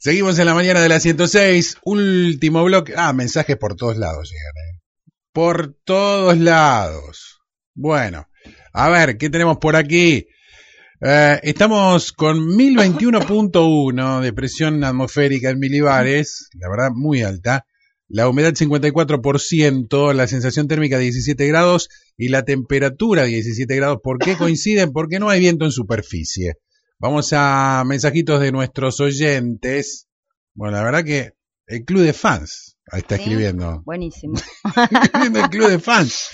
Seguimos en la mañana de la 106. Último bloque. Ah, mensajes por todos lados llegan. ¿eh? Por todos lados. Bueno, a ver, ¿qué tenemos por aquí? Eh, estamos con 1021.1 de presión atmosférica en milibares, la verdad muy alta. La humedad 54%, la sensación térmica 17 grados y la temperatura 17 grados. ¿Por qué coinciden? Porque no hay viento en superficie. Vamos a mensajitos de nuestros oyentes. Bueno, la verdad que el club de fans ahí está escribiendo. Buenísimo. el club de fans.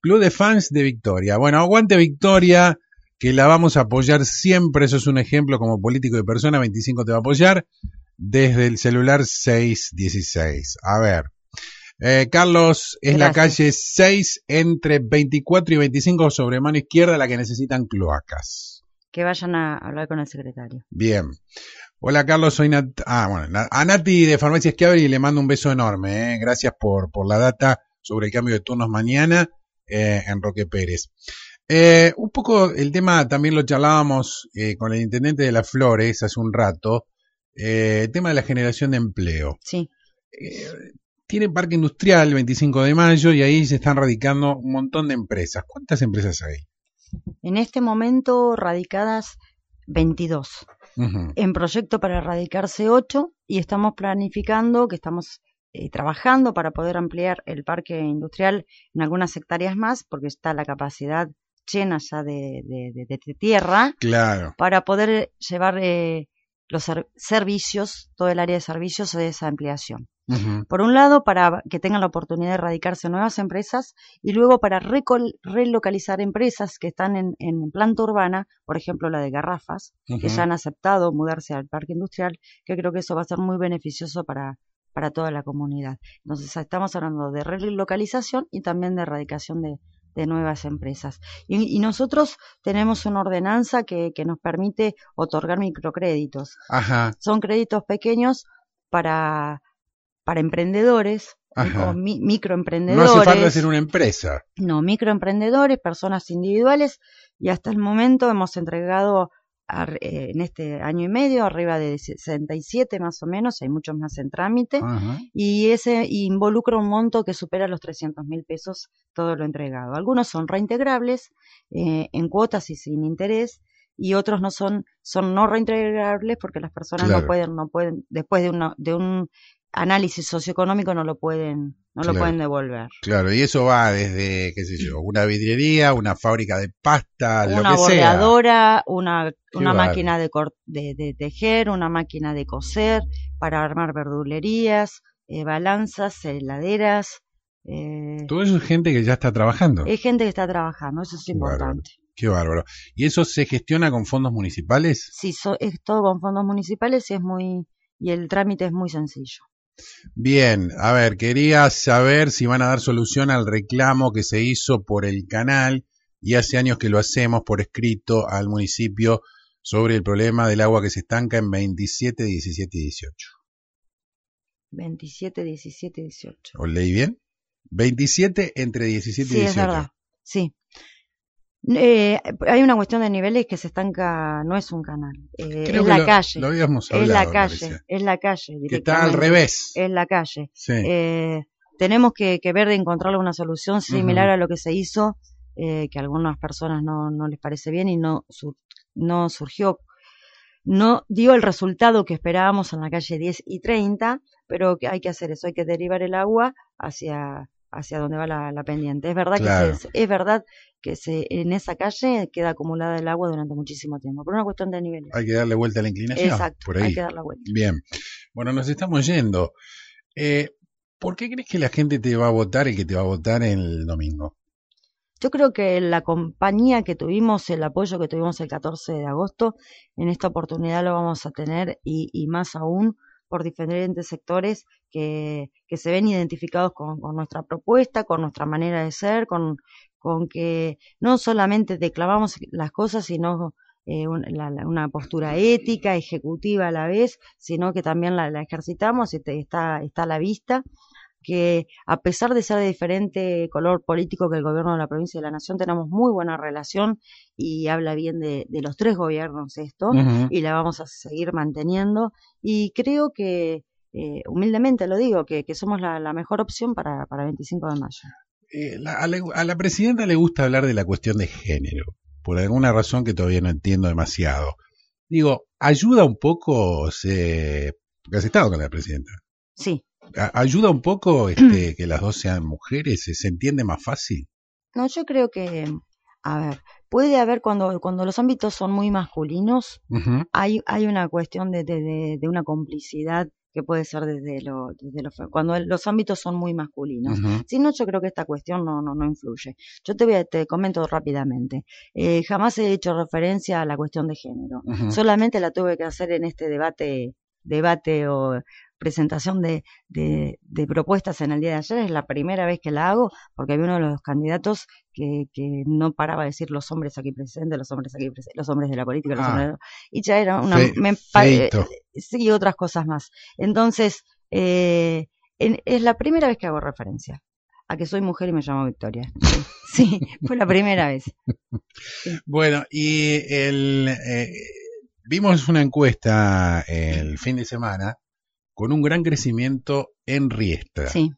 Club de fans de Victoria. Bueno, aguante Victoria, que la vamos a apoyar siempre. Eso es un ejemplo como político de persona. 25 te va a apoyar desde el celular 616. A ver. Eh, Carlos, es la calle 6 entre 24 y 25 sobre mano izquierda la que necesitan cloacas que vayan a hablar con el secretario. Bien. Hola Carlos, soy Nat ah, bueno, a Nati de Farmacia y le mando un beso enorme. ¿eh? Gracias por, por la data sobre el cambio de turnos mañana eh, en Roque Pérez. Eh, un poco el tema también lo charlábamos con el intendente de las Flores hace un rato, el tema de la generación de empleo. Sí. tiene parque industrial el 25 de mayo y ahí se están radicando un montón de empresas. ¿Cuántas empresas hay? En este momento radicadas 22. En proyecto para erradicarse 8 y estamos planificando que estamos eh, trabajando para poder ampliar el parque industrial en algunas hectáreas más porque está la capacidad llena ya de, tierra claro. para poder llevar eh, los servicios, todo el área de servicios de esa ampliación. Por un lado, para que tengan la oportunidad de radicarse nuevas empresas y luego para relocalizar empresas que están en, planta urbana, por ejemplo la de garrafas, que ya han aceptado mudarse al parque industrial, que creo que eso va a ser muy beneficioso para, para toda la comunidad. Entonces, estamos hablando de relocalización y también de erradicación de, nuevas empresas. Y, nosotros tenemos una ordenanza que, que nos permite otorgar microcréditos. Son créditos pequeños para para emprendedores o microemprendedores. No hace falta ser una empresa. No, microemprendedores, personas individuales y hasta el momento hemos entregado en este año y medio arriba de 67 más o menos, hay muchos más en trámite. Y ese involucra un monto que supera los 300 mil pesos todo lo entregado. Algunos son reintegrables eh, en cuotas y sin interés y otros no son son no reintegrables porque las personas no pueden no pueden después de una de un análisis socioeconómico no lo pueden no lo pueden devolver. Claro, y eso va desde, qué sé yo, una vidriería, una fábrica de pasta, una lo que bordeadora, una, una máquina de, de, tejer, una máquina de coser para armar verdulerías, eh, balanzas, heladeras. Eh, Todo eso es gente que ya está trabajando. Es gente que está trabajando, eso es importante. Qué bárbaro. ¿Y eso se gestiona con fondos municipales? Sí, es todo con fondos municipales y es muy y el trámite es muy sencillo. Bien, a ver, quería saber si van a dar solución al reclamo que se hizo por el canal y hace años que lo hacemos por escrito al municipio sobre el problema del agua que se estanca en 27, 17 y 18. 27, 17 y 18. ¿Os leí bien? 27 entre 17 y 18. Sí, es verdad. Sí. Eh, hay una cuestión de niveles que se estanca, no es un canal, eh, es la calle. Lo habíamos hablado, es la calle, es la calle. Que está al revés. Es la calle. Eh, tenemos que, ver de encontrar una solución similar a lo que se hizo, eh, que a algunas personas no, no les parece bien y no, no surgió, no dio el resultado que esperábamos en la calle 10 y 30, pero hay que hacer eso, hay que derivar el agua hacia hacia donde va la, pendiente. Es verdad que es verdad que se, en esa calle queda acumulada el agua durante muchísimo tiempo, por una cuestión de nivel. Hay que darle vuelta a la inclinación. Exacto, por ahí. hay que darle vuelta. Bien. Bueno, nos estamos yendo. Eh, ¿Por qué crees que la gente te va a votar y que te va a votar el domingo? Yo creo que la compañía que tuvimos, el apoyo que tuvimos el 14 de agosto, en esta oportunidad lo vamos a tener y, y más aún por diferentes sectores que, que se ven identificados con, nuestra propuesta, con nuestra manera de ser, con, con que no solamente declamamos las cosas, sino eh, una postura ética, ejecutiva a la vez, sino que también la, ejercitamos y está, está a la vista que a pesar de ser de diferente color político que el gobierno de la provincia y de la nación, tenemos muy buena relación y habla bien de, los tres gobiernos esto y la vamos a seguir manteniendo. Y creo que eh, humildemente lo digo, que, somos la, mejor opción para, para 25 de mayo. Eh, a, la, presidenta le gusta hablar de la cuestión de género, por alguna razón que todavía no entiendo demasiado. Digo, ¿ayuda un poco, se, porque has estado con la presidenta? Sí. ¿Ayuda un poco este, que las dos sean mujeres? ¿Se entiende más fácil? No, yo creo que, a ver, puede haber cuando, cuando los ámbitos son muy masculinos, hay, hay una cuestión de, de, de, una complicidad que puede ser desde lo, desde lo cuando los ámbitos son muy masculinos. Si no, yo creo que esta cuestión no, no, no influye. Yo te voy a, te comento rápidamente. Eh, jamás he hecho referencia a la cuestión de género. Solamente la tuve que hacer en este debate debate o presentación de, de, propuestas en el día de ayer, es la primera vez que la hago, porque había uno de los candidatos que, que no paraba de decir los hombres aquí presentes, los hombres aquí presentes, los hombres de la política, los ah. hombres y ya era una... me, eh, sí, otras cosas más. Entonces, eh, es la primera vez que hago referencia a que soy mujer y me llamo Victoria. Sí, fue la primera vez. Bueno, y el, eh, vimos una encuesta el fin de semana con un gran crecimiento en Riestra. Sí.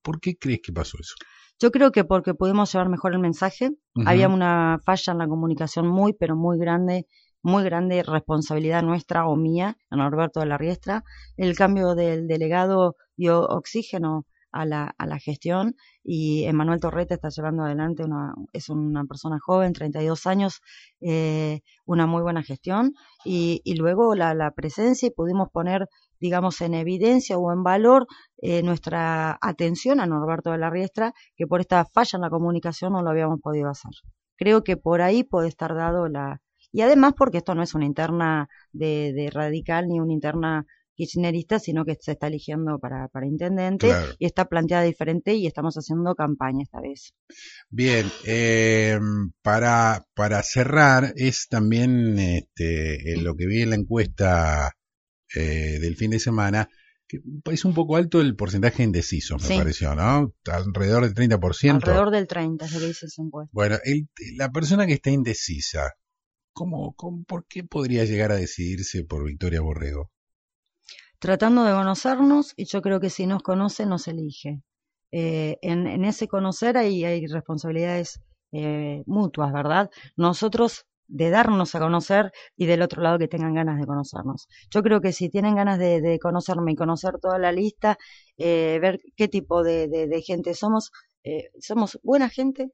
¿Por qué crees que pasó eso? Yo creo que porque pudimos llevar mejor el mensaje. Había una falla en la comunicación muy, pero muy grande, muy grande responsabilidad nuestra o mía, en Norberto de la Riestra. El cambio del delegado dio oxígeno a la, a la gestión y Emanuel Torrete está llevando adelante, una, es una persona joven, 32 años, eh, una muy buena gestión y, y luego la, la, presencia y pudimos poner digamos, en evidencia o en valor eh, nuestra atención a Norberto de la Riestra, que por esta falla en la comunicación no lo habíamos podido hacer. Creo que por ahí puede estar dado la... Y además porque esto no es una interna de, de radical ni una interna kirchnerista, sino que se está eligiendo para, para intendente y está planteada diferente y estamos haciendo campaña esta vez. Bien, eh, para, para cerrar, es también este, lo que vi en la encuesta eh, del fin de semana, que es un poco alto el porcentaje indeciso, me pareció, ¿no? Alrededor del 30%. Alrededor del 30, se dice esa encuesta. Bueno, la persona que está indecisa, ¿cómo, ¿por qué podría llegar a decidirse por Victoria Borrego? Tratando de conocernos, y yo creo que si nos conoce, nos elige. Eh, en, ese conocer hay, hay responsabilidades eh, mutuas, ¿verdad? Nosotros de darnos a conocer y del otro lado que tengan ganas de conocernos. Yo creo que si tienen ganas de, conocerme y conocer toda la lista, eh, ver qué tipo de, gente somos, eh, somos buena gente,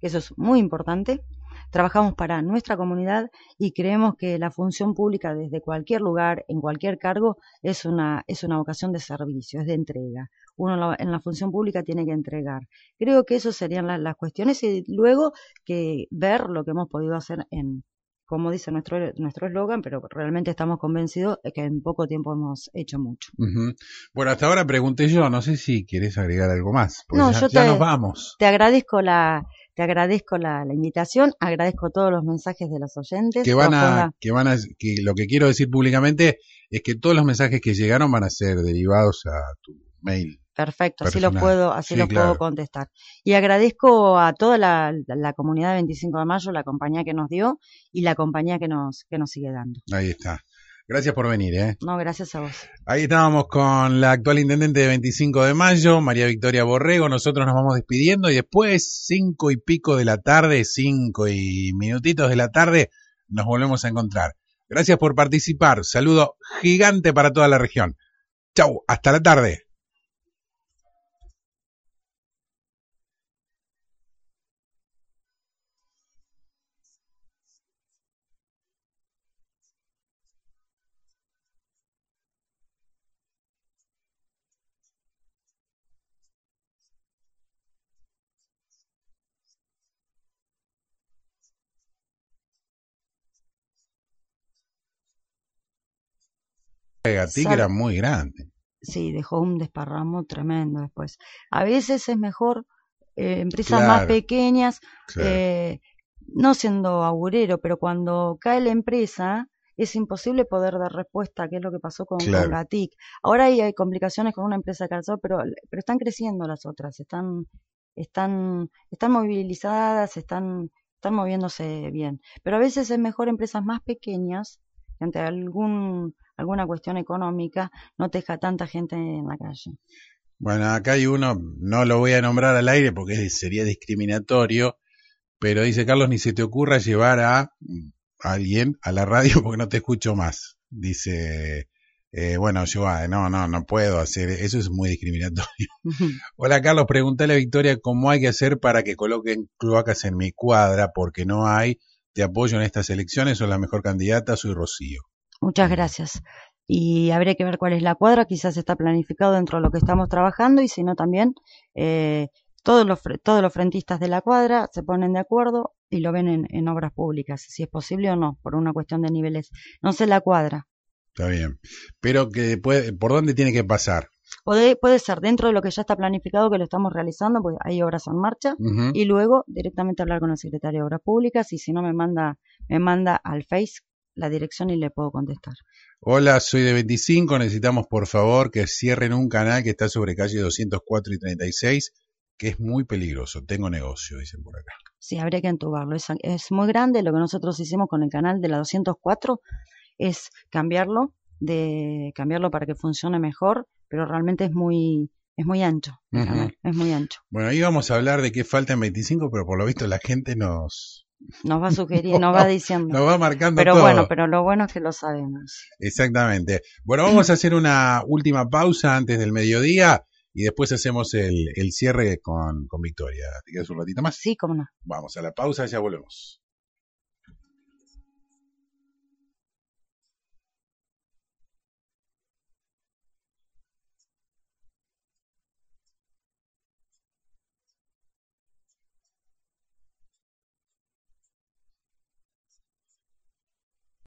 que eso es muy importante, trabajamos para nuestra comunidad y creemos que la función pública desde cualquier lugar, en cualquier cargo, es una, es una vocación de servicio, es de entrega. Uno en la función pública tiene que entregar. Creo que eso serían las cuestiones y luego que ver lo que hemos podido hacer en, como dice nuestro nuestro eslogan, pero realmente estamos convencidos de que en poco tiempo hemos hecho mucho. Bueno, hasta ahora pregunté yo, no sé si quieres agregar algo más, no, ya, yo nos vamos. Te agradezco la, te agradezco la, invitación, agradezco todos los mensajes de los oyentes. Que van a, que van a, que lo que quiero decir públicamente es que todos los mensajes que llegaron van a ser derivados a tu mail. Perfecto, así lo puedo, así lo puedo contestar. Y agradezco a toda la, la, comunidad de 25 de mayo la compañía que nos dio y la compañía que nos, que nos sigue dando. Ahí está. Gracias por venir, ¿eh? No, gracias a vos. Ahí estábamos con la actual intendente de 25 de mayo, María Victoria Borrego. Nosotros nos vamos despidiendo y después, cinco y pico de la tarde, cinco y minutitos de la tarde, nos volvemos a encontrar. Gracias por participar. Saludo gigante para toda la región. Chau, hasta la tarde. Gatí era muy grande. Sí, dejó un desparramo tremendo después. A veces es mejor eh, empresas más pequeñas, eh, no siendo augurero, pero cuando cae la empresa, es imposible poder dar respuesta a qué es lo que pasó con, Gatic. Ahora hay, complicaciones con una empresa de calzado, pero, pero están creciendo las otras, están, están, están movilizadas, están, están moviéndose bien. Pero a veces es mejor empresas más pequeñas que ante algún, alguna cuestión económica no te deja tanta gente en la calle. Bueno, acá hay uno, no lo voy a nombrar al aire porque sería discriminatorio, pero dice Carlos, ni se te ocurra llevar a, alguien a la radio porque no te escucho más. Dice, eh, bueno, yo, ah, no, no, no puedo hacer, eso es muy discriminatorio. Hola Carlos, pregúntale a Victoria cómo hay que hacer para que coloquen cloacas en mi cuadra, porque no hay, te apoyo en estas elecciones, soy la mejor candidata, soy Rocío. Muchas gracias y habría que ver cuál es la cuadra, quizás está planificado dentro de lo que estamos trabajando y si no también eh, todos, los, todos los frentistas de la cuadra se ponen de acuerdo y lo ven en, obras públicas, si es posible o no, por una cuestión de niveles. No sé la cuadra. Está bien, pero que puede, ¿por dónde tiene que pasar? Puede, puede ser dentro de lo que ya está planificado, que lo estamos realizando, pues hay obras en marcha, y luego directamente hablar con el secretario de Obras Públicas y si no me manda, me manda al Face la dirección y le puedo contestar. Hola, soy de 25, necesitamos por favor que cierren un canal que está sobre calle 204 y 36, que es muy peligroso. Tengo negocio, dicen por acá. Sí, habría que entubarlo. Es, es muy grande. Lo que nosotros hicimos con el canal de la 204 es cambiarlo, de cambiarlo para que funcione mejor, pero realmente es muy, es muy ancho. es muy ancho. Bueno, ahí vamos a hablar de qué falta en 25, pero por lo visto la gente nos, nos va sugiriendo, nos va diciendo. Nos va marcando Pero bueno, pero lo bueno es que lo sabemos. Exactamente. Bueno, vamos a hacer una última pausa antes del mediodía y después hacemos el, el cierre con, con Victoria. ¿Te quedas un ratito más? Sí, cómo no. Vamos a la pausa, ya volvemos.